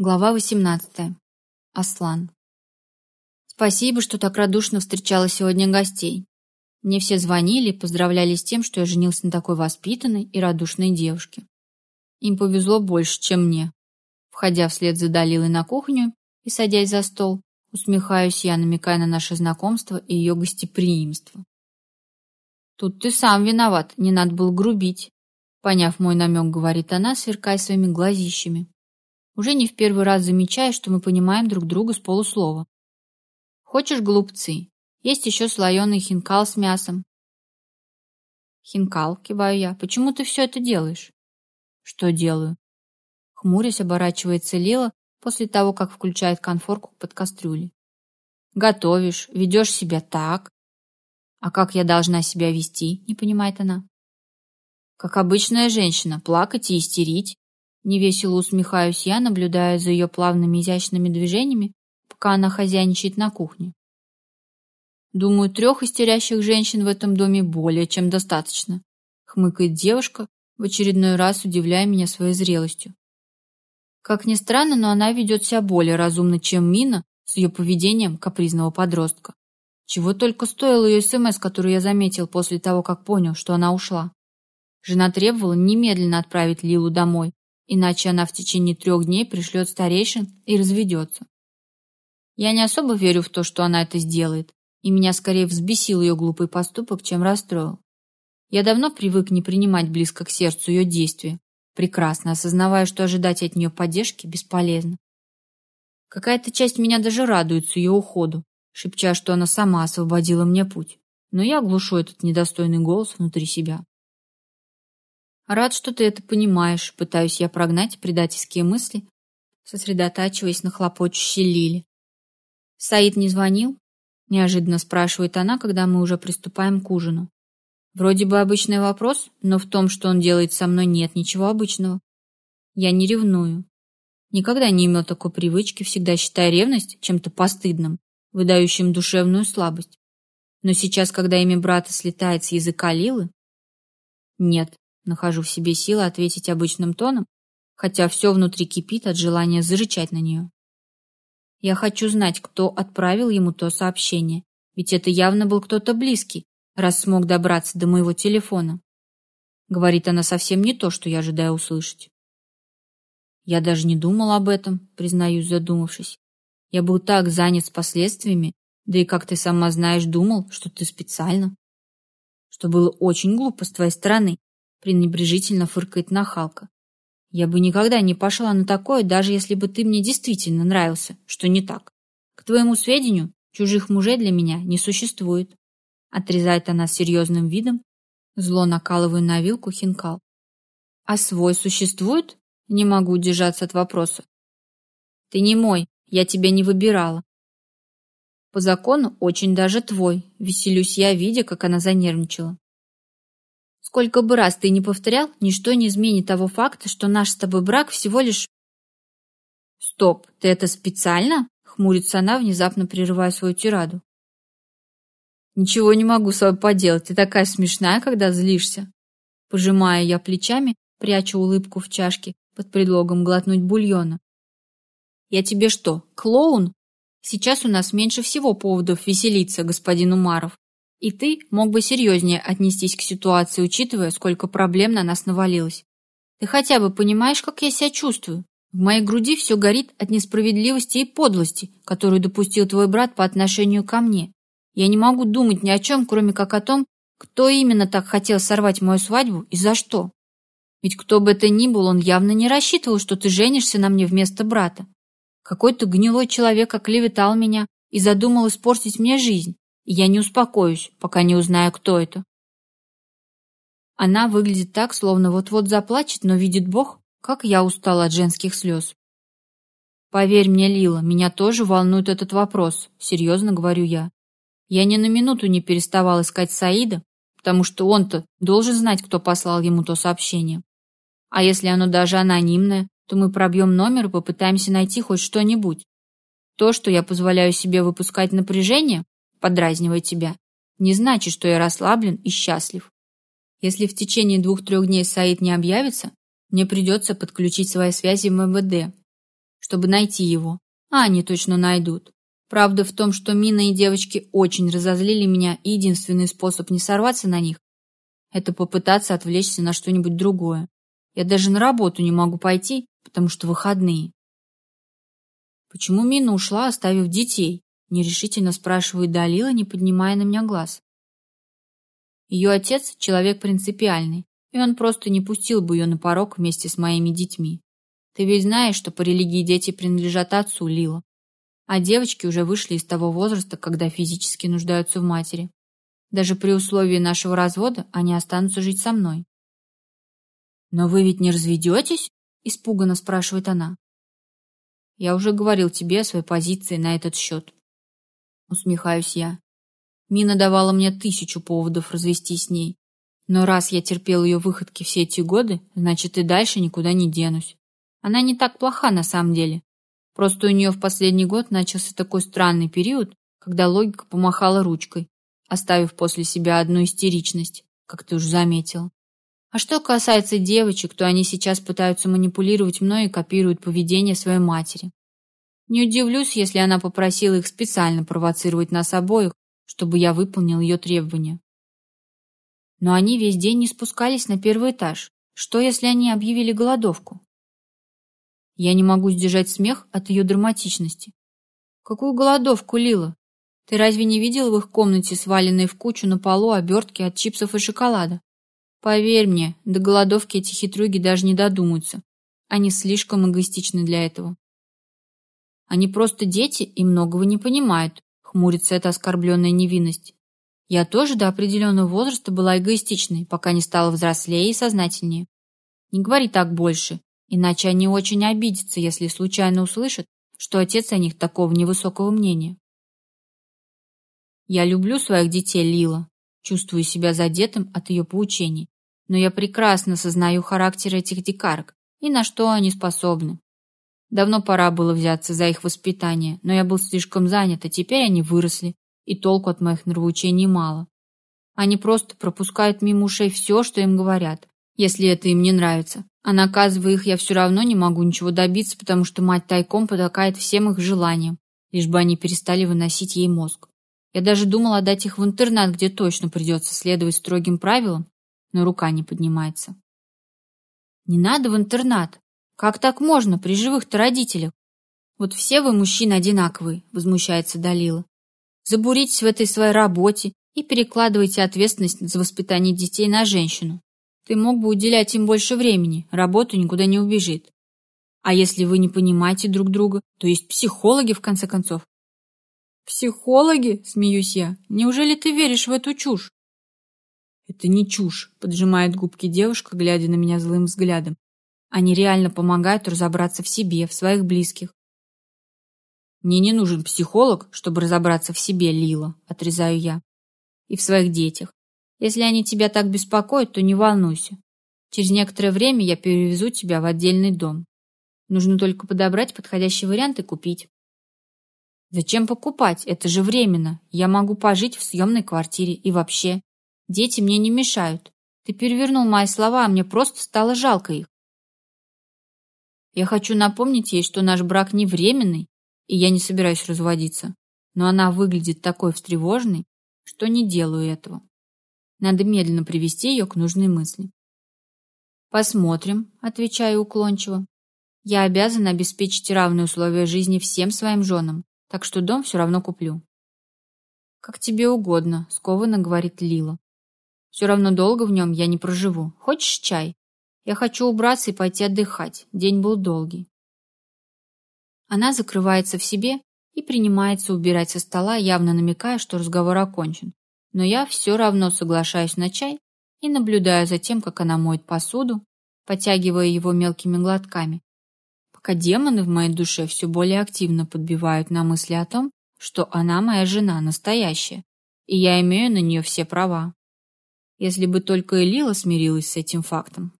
Глава 18. Аслан. Спасибо, что так радушно встречала сегодня гостей. Мне все звонили и поздравляли с тем, что я женился на такой воспитанной и радушной девушке. Им повезло больше, чем мне. Входя вслед за Далилой на кухню и садясь за стол, усмехаюсь я, намекая на наше знакомство и ее гостеприимство. Тут ты сам виноват, не надо было грубить. Поняв мой намек, говорит она, сверкая своими глазищами. Уже не в первый раз замечаю, что мы понимаем друг друга с полуслова. Хочешь голубцы? Есть еще слоеный хинкал с мясом. Хинкал, киваю я. Почему ты все это делаешь? Что делаю? Хмурясь, оборачивается Лила после того, как включает конфорку под кастрюлей. Готовишь, ведешь себя так. А как я должна себя вести, не понимает она. Как обычная женщина, плакать и истерить. Невесело усмехаюсь я, наблюдая за ее плавными изящными движениями, пока она хозяйничает на кухне. Думаю, трех истерящих женщин в этом доме более чем достаточно, хмыкает девушка, в очередной раз удивляя меня своей зрелостью. Как ни странно, но она ведет себя более разумно, чем Мина с ее поведением капризного подростка. Чего только стоил ее СМС, который я заметил после того, как понял, что она ушла. Жена требовала немедленно отправить Лилу домой, иначе она в течение трех дней пришлет старейшин и разведется. Я не особо верю в то, что она это сделает, и меня скорее взбесил ее глупый поступок, чем расстроил. Я давно привык не принимать близко к сердцу ее действия, прекрасно осознавая, что ожидать от нее поддержки бесполезно. Какая-то часть меня даже радуется ее уходу, шепча, что она сама освободила мне путь, но я глушу этот недостойный голос внутри себя. Рад, что ты это понимаешь, пытаюсь я прогнать предательские мысли, сосредотачиваясь на хлопочущей Лиле. Саид не звонил? Неожиданно спрашивает она, когда мы уже приступаем к ужину. Вроде бы обычный вопрос, но в том, что он делает со мной, нет ничего обычного. Я не ревную. Никогда не имел такой привычки, всегда считая ревность чем-то постыдным, выдающим душевную слабость. Но сейчас, когда имя брата слетает с языка Лилы... Нет, Нахожу в себе силы ответить обычным тоном, хотя все внутри кипит от желания зарычать на нее. Я хочу знать, кто отправил ему то сообщение, ведь это явно был кто-то близкий, раз смог добраться до моего телефона. Говорит она совсем не то, что я ожидаю услышать. Я даже не думал об этом, признаюсь, задумавшись. Я был так занят с последствиями, да и, как ты сама знаешь, думал, что ты специально. Что было очень глупо с твоей стороны, пренебрежительно фыркает нахалка. Я бы никогда не пошла на такое, даже если бы ты мне действительно нравился, что не так. К твоему сведению, чужих мужей для меня не существует. Отрезает она с серьезным видом, зло накалывая на вилку хинкал. А свой существует? Не могу удержаться от вопроса. Ты не мой, я тебя не выбирала. По закону очень даже твой, веселюсь я, видя, как она занервничала. Сколько бы раз ты ни повторял, ничто не изменит того факта, что наш с тобой брак всего лишь... Стоп, ты это специально? Хмурится она, внезапно прерывая свою тираду. Ничего не могу с собой поделать, ты такая смешная, когда злишься. Пожимая я плечами, прячу улыбку в чашке под предлогом глотнуть бульона. Я тебе что, клоун? Сейчас у нас меньше всего поводов веселиться, господин Умаров. И ты мог бы серьезнее отнестись к ситуации, учитывая, сколько проблем на нас навалилось. Ты хотя бы понимаешь, как я себя чувствую? В моей груди все горит от несправедливости и подлости, которую допустил твой брат по отношению ко мне. Я не могу думать ни о чем, кроме как о том, кто именно так хотел сорвать мою свадьбу и за что. Ведь кто бы это ни был, он явно не рассчитывал, что ты женишься на мне вместо брата. Какой-то гнилой человек оклеветал меня и задумал испортить мне жизнь я не успокоюсь, пока не узнаю, кто это. Она выглядит так, словно вот-вот заплачет, но видит Бог, как я устала от женских слез. Поверь мне, Лила, меня тоже волнует этот вопрос, серьезно говорю я. Я ни на минуту не переставал искать Саида, потому что он-то должен знать, кто послал ему то сообщение. А если оно даже анонимное, то мы пробьем номер и попытаемся найти хоть что-нибудь. То, что я позволяю себе выпускать напряжение, подразнивая тебя, не значит, что я расслаблен и счастлив. Если в течение двух-трех дней Саид не объявится, мне придется подключить свои связи в МВД. чтобы найти его. А они точно найдут. Правда в том, что Мина и девочки очень разозлили меня, и единственный способ не сорваться на них – это попытаться отвлечься на что-нибудь другое. Я даже на работу не могу пойти, потому что выходные. Почему Мина ушла, оставив детей? Нерешительно спрашивает Далила, не поднимая на меня глаз. Ее отец – человек принципиальный, и он просто не пустил бы ее на порог вместе с моими детьми. Ты ведь знаешь, что по религии дети принадлежат отцу, Лила. А девочки уже вышли из того возраста, когда физически нуждаются в матери. Даже при условии нашего развода они останутся жить со мной. «Но вы ведь не разведетесь?» – испуганно спрашивает она. «Я уже говорил тебе о своей позиции на этот счет». Усмехаюсь я. Мина давала мне тысячу поводов развестись с ней. Но раз я терпел ее выходки все эти годы, значит и дальше никуда не денусь. Она не так плоха на самом деле. Просто у нее в последний год начался такой странный период, когда логика помахала ручкой, оставив после себя одну истеричность, как ты уже заметил. А что касается девочек, то они сейчас пытаются манипулировать мной и копируют поведение своей матери. Не удивлюсь, если она попросила их специально провоцировать нас обоих, чтобы я выполнил ее требования. Но они весь день не спускались на первый этаж. Что, если они объявили голодовку? Я не могу сдержать смех от ее драматичности. Какую голодовку, Лила? Ты разве не видел в их комнате сваленные в кучу на полу обертки от чипсов и шоколада? Поверь мне, до голодовки эти хитрюги даже не додумаются. Они слишком эгоистичны для этого. Они просто дети и многого не понимают, хмурится эта оскорбленная невинность. Я тоже до определенного возраста была эгоистичной, пока не стала взрослее и сознательнее. Не говори так больше, иначе они очень обидятся, если случайно услышат, что отец о них такого невысокого мнения. Я люблю своих детей, Лила, чувствую себя задетым от ее поучений, но я прекрасно сознаю характер этих дикарок и на что они способны. Давно пора было взяться за их воспитание, но я был слишком занят, а теперь они выросли и толку от моих нравоучений мало. Они просто пропускают мимо ушей все, что им говорят, если это им не нравится. А наказывая их, я все равно не могу ничего добиться, потому что мать тайком потакает всем их желаниям, лишь бы они перестали выносить ей мозг. Я даже думал отдать их в интернат, где точно придется следовать строгим правилам, но рука не поднимается. Не надо в интернат. Как так можно при живых-то родителях? Вот все вы мужчины одинаковые, возмущается Далила забуритесь в этой своей работе и перекладывайте ответственность за воспитание детей на женщину. Ты мог бы уделять им больше времени, работа никуда не убежит. А если вы не понимаете друг друга, то есть психологи, в конце концов. Психологи? Смеюсь я. Неужели ты веришь в эту чушь? Это не чушь, поджимает губки девушка, глядя на меня злым взглядом. Они реально помогают разобраться в себе, в своих близких. Мне не нужен психолог, чтобы разобраться в себе, Лила, отрезаю я. И в своих детях. Если они тебя так беспокоят, то не волнуйся. Через некоторое время я перевезу тебя в отдельный дом. Нужно только подобрать подходящий вариант и купить. Зачем покупать? Это же временно. Я могу пожить в съемной квартире. И вообще, дети мне не мешают. Ты перевернул мои слова, а мне просто стало жалко их. Я хочу напомнить ей, что наш брак не временный, и я не собираюсь разводиться. Но она выглядит такой встревоженной, что не делаю этого. Надо медленно привести ее к нужной мысли. «Посмотрим», — отвечаю уклончиво. «Я обязана обеспечить равные условия жизни всем своим женам, так что дом все равно куплю». «Как тебе угодно», — скованно говорит Лила. «Все равно долго в нем я не проживу. Хочешь чай? Я хочу убраться и пойти отдыхать. День был долгий». Она закрывается в себе и принимается убирать со стола, явно намекая, что разговор окончен. Но я все равно соглашаюсь на чай и наблюдаю за тем, как она моет посуду, потягивая его мелкими глотками. Пока демоны в моей душе все более активно подбивают на мысли о том, что она моя жена настоящая, и я имею на нее все права. Если бы только Элила смирилась с этим фактом.